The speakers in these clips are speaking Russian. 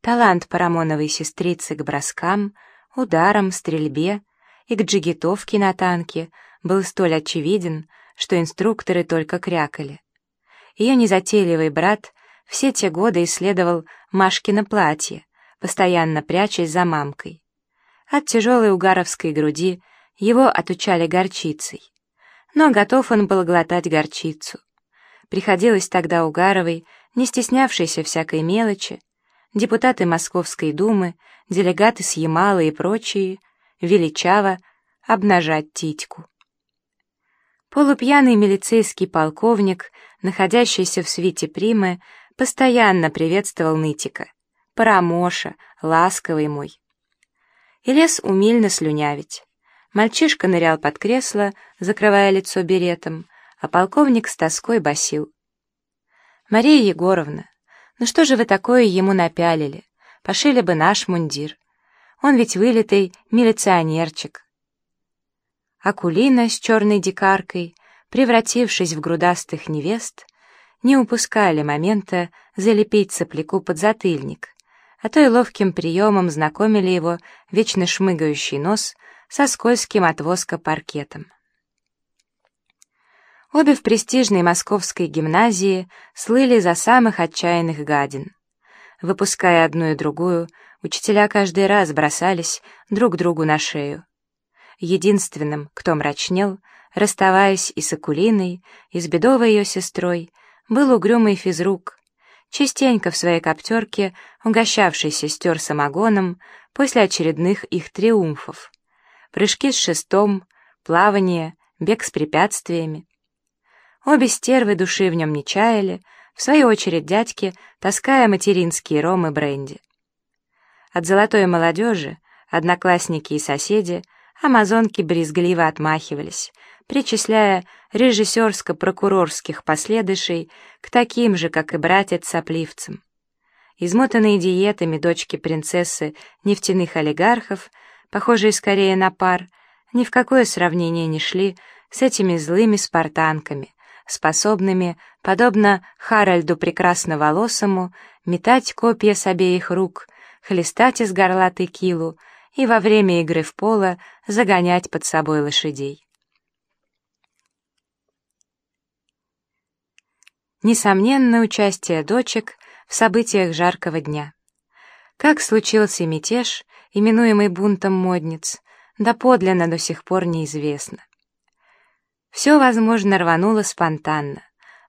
талант парамоновой сестрицы к броскам, ударам, стрельбе и к джигитовке на танке был столь очевиден, что инструкторы только крякали. Ее незатейливый брат все те годы исследовал Машкино платье, постоянно прячась за мамкой. От тяжелой угаровской груди его отучали горчицей. Но готов он был глотать горчицу. Приходилось тогда Угаровой, не стеснявшейся всякой мелочи, депутаты Московской думы, делегаты с Ямала и прочие, величаво обнажать титьку. Полупьяный милицейский полковник, находящийся в свите Примы, постоянно приветствовал нытика. «Парамоша, ласковый мой». И лез умильно слюнявить. Мальчишка нырял под кресло, закрывая лицо беретом, а полковник с тоской басил. «Мария Егоровна, ну что же вы такое ему напялили? Пошили бы наш мундир. Он ведь вылитый милиционерчик». Акулина с черной дикаркой, превратившись в грудастых невест, не упускали момента залепить сопляку под затыльник, а то и ловким приемом знакомили его вечно шмыгающий нос со скользким от воска паркетом. Обе в престижной московской гимназии слыли за самых отчаянных гадин. Выпуская одну и другую, учителя каждый раз бросались друг другу на шею. Единственным, кто мрачнел, расставаясь и с Акулиной, и с бедовой ее сестрой, был угрюмый физрук, частенько в своей коптерке угощавший сестер самогоном после очередных их триумфов прыжки с шестом, плавание, бег с препятствиями. Обе стервы души в нем не чаяли, в свою очередь дядьки, таская материнские ромы бренди. От золотой молодежи, одноклассники и соседи, амазонки брезгливо отмахивались, причисляя режиссерско-прокурорских последующей к таким же, как и братец-сопливцам. Измотанные диетами дочки принцессы нефтяных олигархов похожие скорее на пар, ни в какое сравнение не шли с этими злыми спартанками, способными, подобно Харальду Прекрасноволосому, метать копья с обеих рук, хлестать из горла текилу и во время игры в поло загонять под собой лошадей. Несомненно, участие дочек в событиях жаркого дня. Как случился мятеж, именуемый бунтом модниц, доподлинно до сих пор неизвестно. Все, возможно, рвануло спонтанно,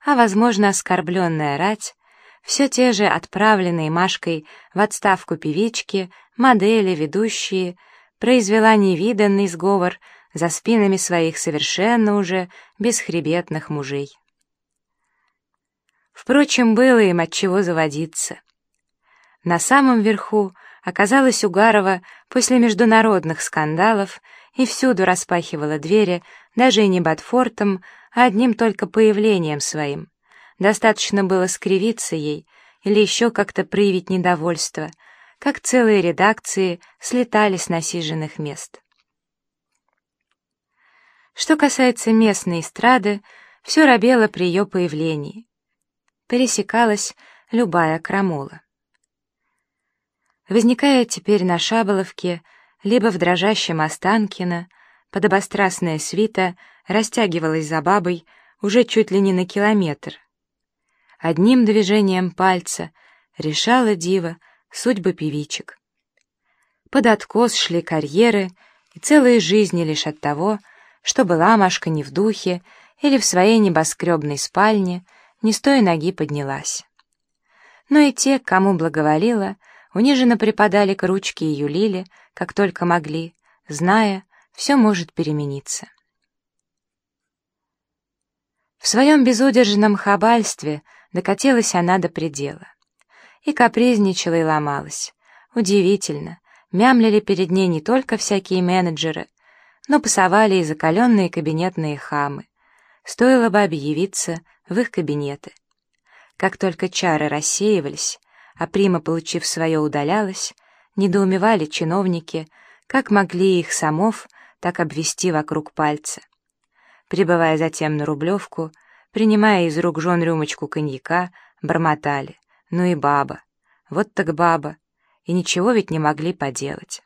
а, возможно, оскорбленная рать, все те же отправленные Машкой в отставку певички, модели, ведущие, произвела невиданный сговор за спинами своих совершенно уже бесхребетных мужей. Впрочем, было им от чего заводиться. На самом верху оказалась Угарова после международных скандалов и всюду распахивала двери, даже и не Батфортом, а одним только появлением своим. Достаточно было скривиться ей или еще как-то проявить недовольство, как целые редакции слетали с насиженных мест. Что касается местной эстрады, все робело при ее появлении. Пересекалась любая крамола возникая теперь на Шаболовке, либо в дрожащем Останкино, подобострастная свита растягивалась за бабой уже чуть ли не на километр. Одним движением пальца решала дива судьбы певичек. Под откос шли карьеры и целые жизни лишь от того, что была Машка не в духе или в своей небоскребной спальне не с той ноги поднялась. Но и те, кому благоволила, униженно припадали к ручке и юлили, как только могли, зная, все может перемениться. В своем безудержном хабальстве докатилась она до предела. И капризничала и ломалась. Удивительно, мямлили перед ней не только всякие менеджеры, но пасовали и закаленные кабинетные хамы. Стоило бы объявиться в их кабинеты. Как только чары рассеивались, а Прима, получив свое, удалялась, недоумевали чиновники, как могли их самов так обвести вокруг пальца. Прибывая затем на Рублевку, принимая из рук жен рюмочку коньяка, бормотали. Ну и баба. Вот так баба. и ничего ведь не могли поделать.